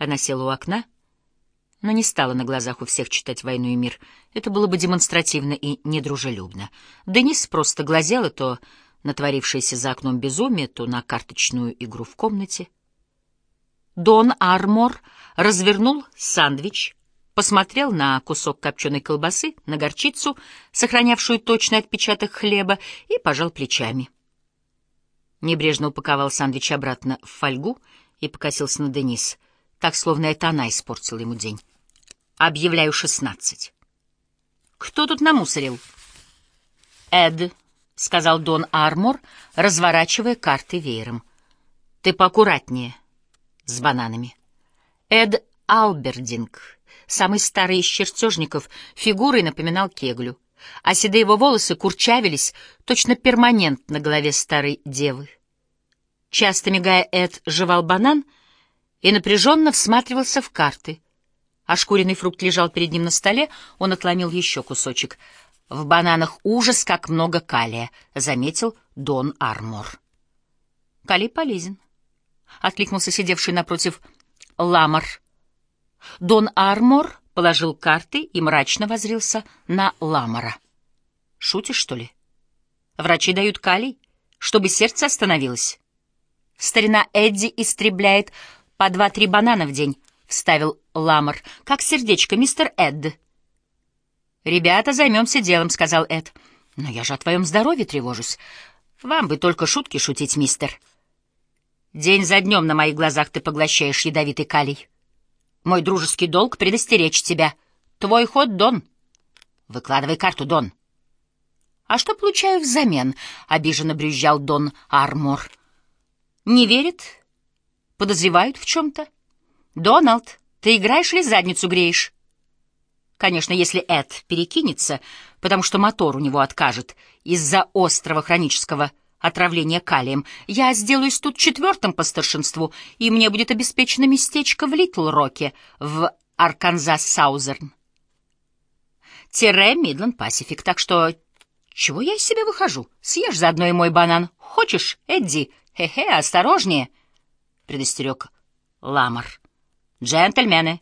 Она села у окна, но не стала на глазах у всех читать «Войну и мир». Это было бы демонстративно и недружелюбно. Денис просто глазела то на творившееся за окном безумие, то на карточную игру в комнате. Дон Армор развернул сандвич, посмотрел на кусок копченой колбасы, на горчицу, сохранявшую точный отпечаток хлеба, и пожал плечами. Небрежно упаковал сандвич обратно в фольгу и покосился на Денис, так, словно это она испортила ему день. «Объявляю шестнадцать». «Кто тут намусорил?» «Эд», — сказал Дон Армор, разворачивая карты веером. «Ты поаккуратнее с бананами». Эд Албердинг, самый старый из чертежников, фигурой напоминал кеглю, а седые его волосы курчавились, точно перманент на голове старой девы. Часто мигая, Эд жевал банан и напряженно всматривался в карты. А шкуренный фрукт лежал перед ним на столе, он отломил еще кусочек. «В бананах ужас, как много калия», — заметил Дон Армор. «Калий полезен», — откликнулся сидевший напротив Ламар. Дон Армор положил карты и мрачно возрился на Ламара. «Шутишь, что ли? Врачи дают калий, чтобы сердце остановилось. Старина Эдди истребляет по два-три банана в день», — вставил Ламар. «Как сердечко, мистер Эд». «Ребята, займемся делом», — сказал Эд. «Но я же о твоем здоровье тревожусь. Вам бы только шутки шутить, мистер». День за днем на моих глазах ты поглощаешь ядовитый калий. Мой дружеский долг — предостеречь тебя. Твой ход, Дон. Выкладывай карту, Дон. А что получаю взамен? — обиженно брюзжал Дон Армор. Не верит? Подозревают в чем-то? Доналд, ты играешь или задницу греешь? Конечно, если Эд перекинется, потому что мотор у него откажет из-за острого хронического отравления калием. Я сделаюсь тут четвертым по старшинству, и мне будет обеспечено местечко в Литл-Роке, в Арканзас-Саузерн. Тире Мидленд Пасифик, так что... Чего я из себя выхожу? Съешь заодно и мой банан. Хочешь, Эдди? Хе-хе, осторожнее, — предостерег Ламар. Джентльмены,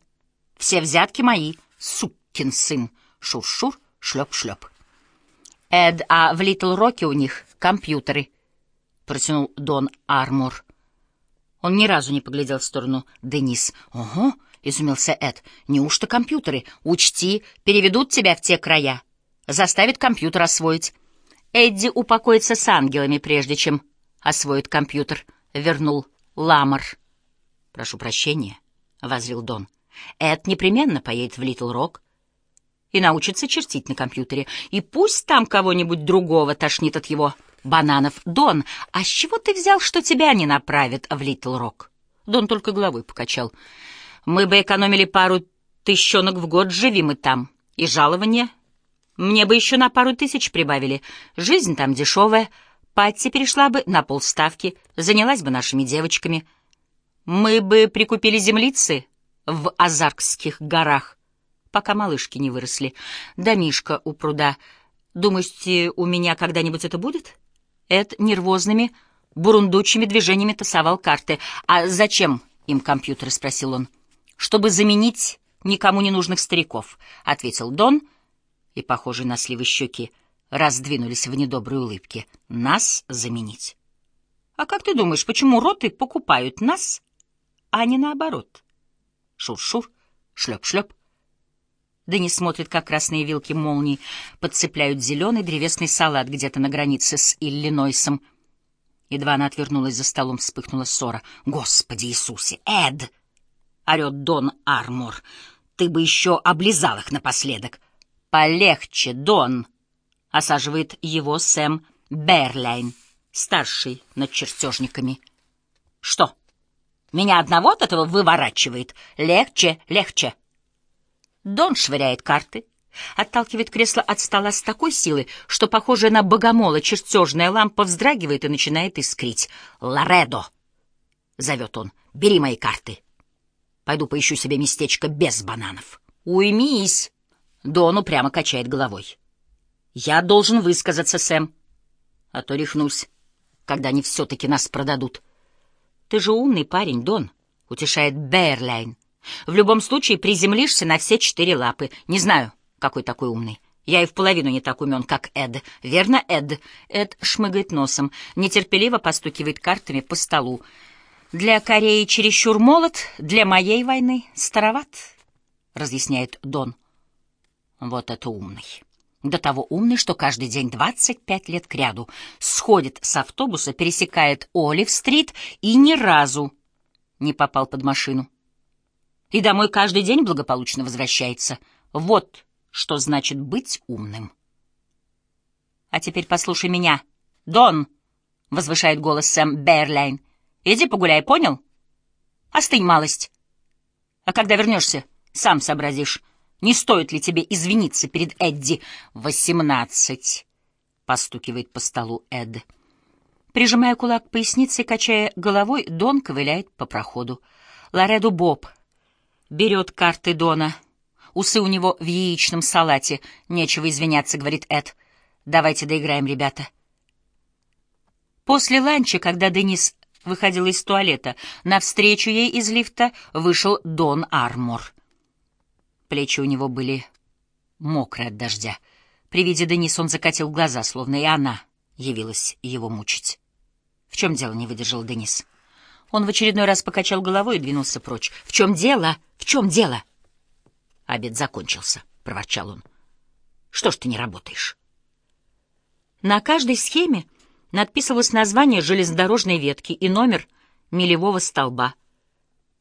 все взятки мои, сукин сын. Шур-шур, шлеп-шлеп. Эд, а в Литл-Роке у них компьютеры, — протянул Дон Армор. Он ни разу не поглядел в сторону Денис. «Ого!» — изумился Эд. «Неужто компьютеры? Учти, переведут тебя в те края. Заставят компьютер освоить. Эдди упокоится с ангелами, прежде чем освоит компьютер», — вернул Ламар. «Прошу прощения», — возрил Дон. «Эд непременно поедет в Литл Рок и научится чертить на компьютере. И пусть там кого-нибудь другого тошнит от его бананов. Дон, а с чего ты взял, что тебя не направят в Литл Рок? Дон только головой покачал. Мы бы экономили пару тысячонок в год, живи мы там. И жалование. Мне бы еще на пару тысяч прибавили. Жизнь там дешевая. Патти перешла бы на полставки, занялась бы нашими девочками. Мы бы прикупили землицы в Азаркских горах пока малышки не выросли. Домишка у пруда. Думаете, у меня когда-нибудь это будет? Эд нервозными, бурундучими движениями тасовал карты. «А зачем им компьютеры?» — спросил он. «Чтобы заменить никому не нужных стариков», — ответил Дон, и, похожие на сливы щеки, раздвинулись в недоброй улыбке. «Нас заменить». «А как ты думаешь, почему роты покупают нас, а не наоборот?» Шур-шур, шлеп-шлеп. Дэнни смотрит, как красные вилки молний подцепляют зеленый древесный салат где-то на границе с Иллинойсом. Едва она отвернулась за столом, вспыхнула ссора. «Господи Иисусе! Эд!» — орет Дон Армор. «Ты бы еще облизал их напоследок!» «Полегче, Дон!» — осаживает его Сэм Берлайн, старший над чертежниками. «Что? Меня одного от этого выворачивает? Легче, легче!» Дон швыряет карты, отталкивает кресло от стола с такой силой, что, похожая на богомола, чертежная лампа вздрагивает и начинает искрить. «Лоредо!» — зовет он. «Бери мои карты. Пойду поищу себе местечко без бананов». «Уймись!» — Дон упрямо качает головой. «Я должен высказаться, Сэм, а то рехнусь, когда они все-таки нас продадут». «Ты же умный парень, Дон», — утешает Бэйрляйн. В любом случае приземлишься на все четыре лапы. Не знаю, какой такой умный. Я и в половину не так умен, как Эд. Верно, Эд? Эд шмыгает носом, нетерпеливо постукивает картами по столу. Для Кореи чересчур молод, для моей войны староват, разъясняет Дон. Вот это умный. До того умный, что каждый день 25 лет кряду сходит с автобуса, пересекает Олив-стрит и ни разу не попал под машину. И домой каждый день благополучно возвращается. Вот что значит быть умным. А теперь послушай меня. Дон, — возвышает голос Сэм Берлайн, — иди погуляй, понял? Остынь малость. А когда вернешься, сам сообразишь, не стоит ли тебе извиниться перед Эдди. Восемнадцать, — постукивает по столу Эд. Прижимая кулак к пояснице и качая головой, Дон ковыляет по проходу. Лореду Боб берет карты Дона — Усы у него в яичном салате. Нечего извиняться, говорит Эд. Давайте доиграем, ребята. После ланча, когда Денис выходила из туалета, навстречу ей из лифта вышел Дон Армор. Плечи у него были мокрые от дождя. При виде Денис он закатил глаза, словно и она явилась его мучить. — В чем дело? — не выдержал Денис. Он в очередной раз покачал головой и двинулся прочь. — В чем дело? В чем дело? Обед закончился, — проворчал он. — Что ж ты не работаешь? На каждой схеме надписывалось название железнодорожной ветки и номер милевого столба.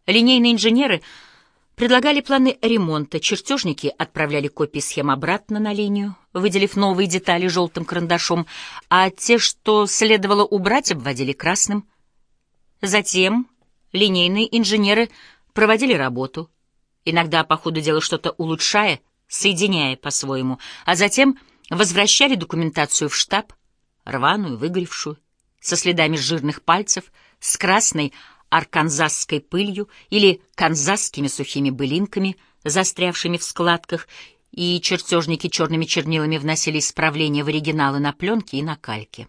Линейные инженеры предлагали планы ремонта, чертежники отправляли копии схем обратно на линию, выделив новые детали желтым карандашом, а те, что следовало убрать, обводили красным. Затем линейные инженеры проводили работу — иногда по ходу дела что-то улучшая, соединяя по-своему, а затем возвращали документацию в штаб, рваную, выгоревшую, со следами жирных пальцев, с красной арканзасской пылью или канзасскими сухими былинками, застрявшими в складках, и чертежники черными чернилами вносили исправления в оригиналы на пленке и на кальке.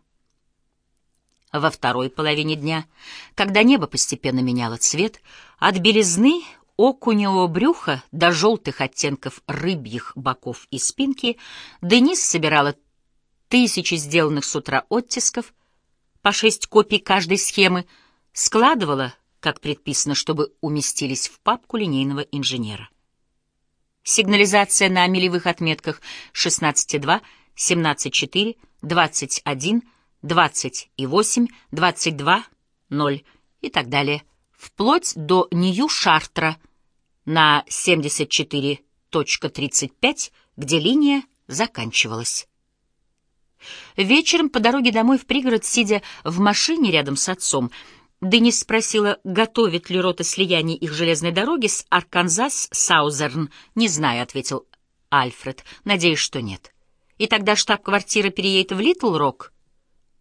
Во второй половине дня, когда небо постепенно меняло цвет, от белизны окуневого брюха до желтых оттенков рыбьих боков и спинки, Денис собирала тысячи сделанных с утра оттисков, по шесть копий каждой схемы, складывала, как предписано, чтобы уместились в папку линейного инженера. Сигнализация на милевых отметках 16.2, 17.4, 21, 20,8, 22, 0 и так далее, вплоть до Нью-Шартра — на 74.35, где линия заканчивалась. Вечером по дороге домой в пригород, сидя в машине рядом с отцом, Денис спросила, готовит ли Рот слияние их железной дороги с Арканзас-Саузерн. «Не знаю», — ответил Альфред. «Надеюсь, что нет». «И тогда штаб-квартира переедет в Литл-Рок?»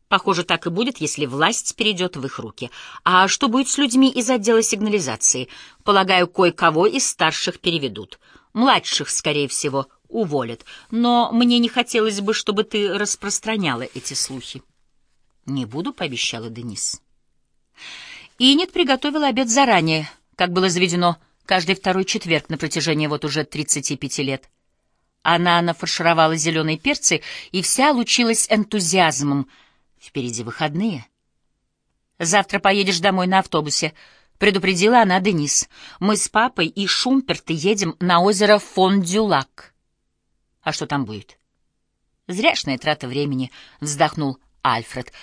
Похоже, так и будет, если власть перейдет в их руки. А что будет с людьми из отдела сигнализации? Полагаю, кое-кого из старших переведут. Младших, скорее всего, уволят. Но мне не хотелось бы, чтобы ты распространяла эти слухи. Не буду, пообещала Денис. Инет приготовила обед заранее, как было заведено каждый второй четверг на протяжении вот уже 35 лет. Она нафаршировала зеленые перцы и вся лучилась энтузиазмом — Впереди выходные. Завтра поедешь домой на автобусе, предупредила она Денис. Мы с папой и Шумперт едем на озеро Фондюлак. А что там будет? Зряшная трата времени, вздохнул Альфред,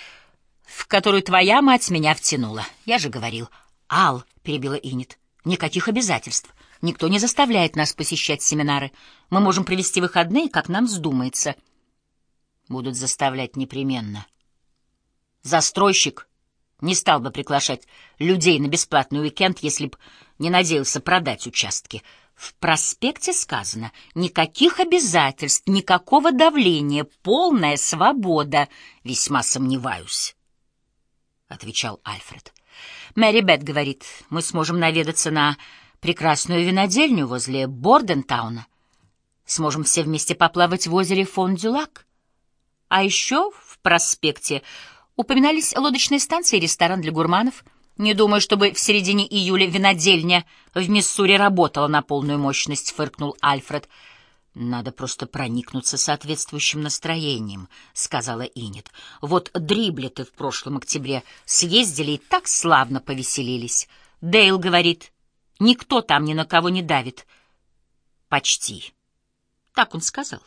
в которую твоя мать меня втянула. Я же говорил. Ал, перебила Инет, никаких обязательств. Никто не заставляет нас посещать семинары. Мы можем провести выходные, как нам вздумается. Будут заставлять непременно. Застройщик не стал бы приглашать людей на бесплатный уикенд, если б не надеялся продать участки. В проспекте сказано «никаких обязательств, никакого давления, полная свобода». Весьма сомневаюсь, — отвечал Альфред. Мэри Бет говорит, мы сможем наведаться на прекрасную винодельню возле Бордентауна. Сможем все вместе поплавать в озере Фон-Дюлак. А еще в проспекте упоминались лодочные станции и ресторан для гурманов. Не думаю, чтобы в середине июля винодельня в Миссури работала на полную мощность, фыркнул Альфред. Надо просто проникнуться соответствующим настроением, сказала Инет. Вот дриблеты в прошлом октябре съездили и так славно повеселились. Дейл говорит, никто там ни на кого не давит. Почти. Так он сказал.